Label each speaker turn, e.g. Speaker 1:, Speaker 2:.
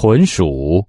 Speaker 1: 豚鼠。